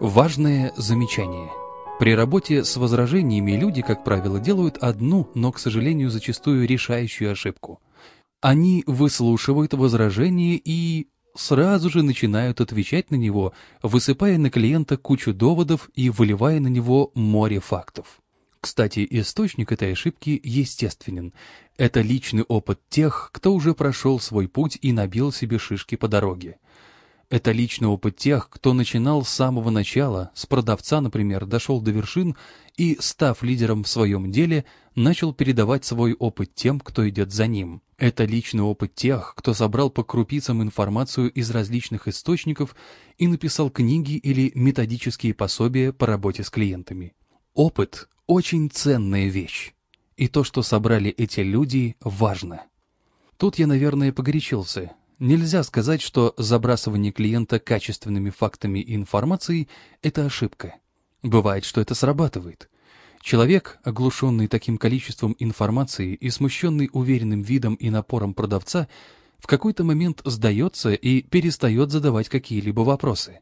Важное замечание. При работе с возражениями люди, как правило, делают одну, но, к сожалению, зачастую решающую ошибку. Они выслушивают возражение и сразу же начинают отвечать на него, высыпая на клиента кучу доводов и выливая на него море фактов. Кстати, источник этой ошибки естественен. Это личный опыт тех, кто уже прошел свой путь и набил себе шишки по дороге. Это личный опыт тех, кто начинал с самого начала, с продавца, например, дошел до вершин и, став лидером в своем деле, начал передавать свой опыт тем, кто идет за ним. Это личный опыт тех, кто собрал по крупицам информацию из различных источников и написал книги или методические пособия по работе с клиентами. Опыт – очень ценная вещь. И то, что собрали эти люди, важно. Тут я, наверное, погорячился. Нельзя сказать, что забрасывание клиента качественными фактами и информацией – это ошибка. Бывает, что это срабатывает. Человек, оглушенный таким количеством информации и смущенный уверенным видом и напором продавца, в какой-то момент сдается и перестает задавать какие-либо вопросы.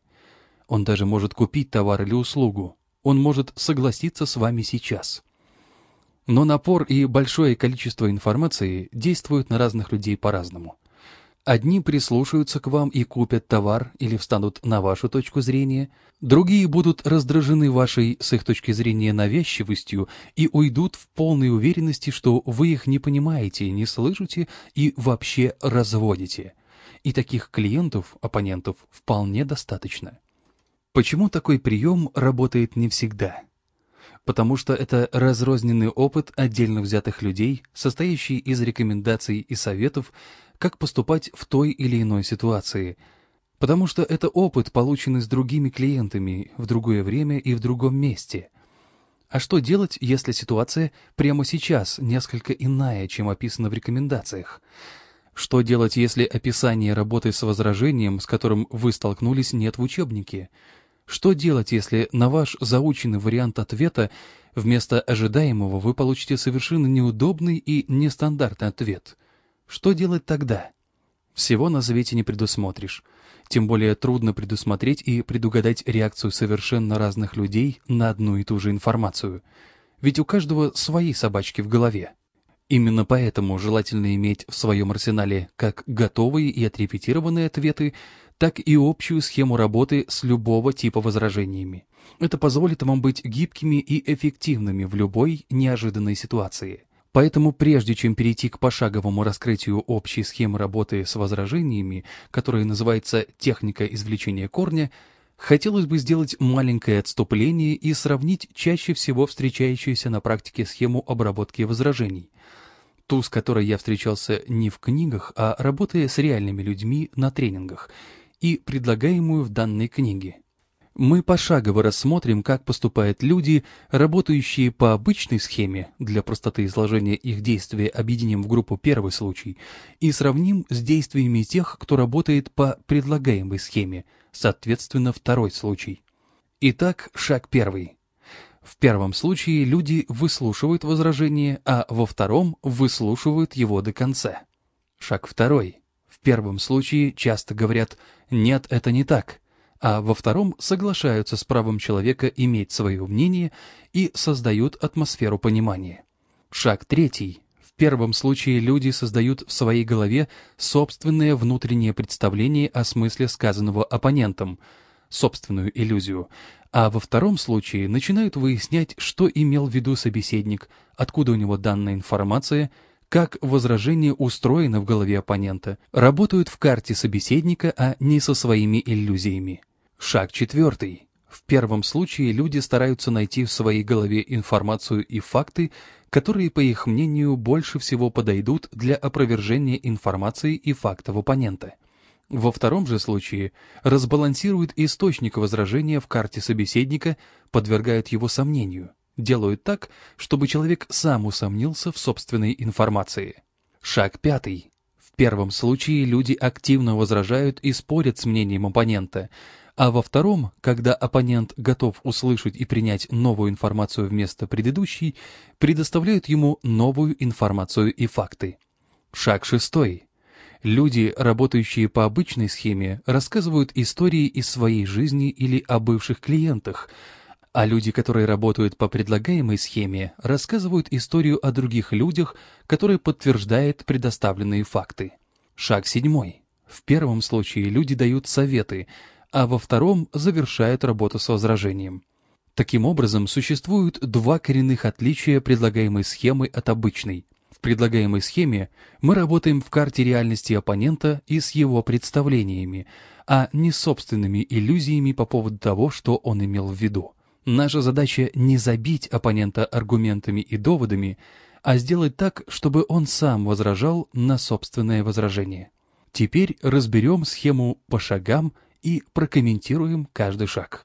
Он даже может купить товар или услугу. Он может согласиться с вами сейчас. Но напор и большое количество информации действуют на разных людей по-разному. Одни прислушаются к вам и купят товар или встанут на вашу точку зрения, другие будут раздражены вашей, с их точки зрения, навязчивостью и уйдут в полной уверенности, что вы их не понимаете, не слышите и вообще разводите. И таких клиентов, оппонентов, вполне достаточно. Почему такой прием работает не всегда? Потому что это разрозненный опыт отдельно взятых людей, состоящий из рекомендаций и советов, как поступать в той или иной ситуации, потому что это опыт, полученный с другими клиентами в другое время и в другом месте. А что делать, если ситуация прямо сейчас несколько иная, чем описано в рекомендациях? Что делать, если описание работы с возражением, с которым вы столкнулись, нет в учебнике? Что делать, если на ваш заученный вариант ответа вместо ожидаемого вы получите совершенно неудобный и нестандартный ответ? Что делать тогда? Всего на свете не предусмотришь. Тем более трудно предусмотреть и предугадать реакцию совершенно разных людей на одну и ту же информацию. Ведь у каждого свои собачки в голове. Именно поэтому желательно иметь в своем арсенале как готовые и отрепетированные ответы, так и общую схему работы с любого типа возражениями. Это позволит вам быть гибкими и эффективными в любой неожиданной ситуации. Поэтому прежде чем перейти к пошаговому раскрытию общей схемы работы с возражениями, которая называется «техника извлечения корня», хотелось бы сделать маленькое отступление и сравнить чаще всего встречающуюся на практике схему обработки возражений. Ту, с которой я встречался не в книгах, а работая с реальными людьми на тренингах, и предлагаемую в данной книге мы пошагово рассмотрим, как поступают люди, работающие по обычной схеме, для простоты изложения их действия объединим в группу первый случай, и сравним с действиями тех, кто работает по предлагаемой схеме, соответственно, второй случай. Итак, шаг первый. В первом случае люди выслушивают возражение, а во втором выслушивают его до конца. Шаг второй. В первом случае часто говорят «нет, это не так», а во втором соглашаются с правом человека иметь свое мнение и создают атмосферу понимания. Шаг третий. В первом случае люди создают в своей голове собственное внутреннее представление о смысле сказанного оппонентом, собственную иллюзию, а во втором случае начинают выяснять, что имел в виду собеседник, откуда у него данная информация, как возражение устроено в голове оппонента, работают в карте собеседника, а не со своими иллюзиями. Шаг четвертый. В первом случае люди стараются найти в своей голове информацию и факты, которые, по их мнению, больше всего подойдут для опровержения информации и фактов оппонента. Во втором же случае разбалансируют источник возражения в карте собеседника, подвергают его сомнению, делают так, чтобы человек сам усомнился в собственной информации. Шаг пятый. В первом случае люди активно возражают и спорят с мнением оппонента – а во втором, когда оппонент готов услышать и принять новую информацию вместо предыдущей, предоставляют ему новую информацию и факты. Шаг шестой. Люди, работающие по обычной схеме, рассказывают истории из своей жизни или о бывших клиентах, а люди, которые работают по предлагаемой схеме, рассказывают историю о других людях, которая подтверждает предоставленные факты. Шаг седьмой. В первом случае люди дают советы, а во втором завершают работу с возражением. Таким образом, существуют два коренных отличия предлагаемой схемы от обычной. В предлагаемой схеме мы работаем в карте реальности оппонента и с его представлениями, а не собственными иллюзиями по поводу того, что он имел в виду. Наша задача не забить оппонента аргументами и доводами, а сделать так, чтобы он сам возражал на собственное возражение. Теперь разберем схему по шагам и прокомментируем каждый шаг.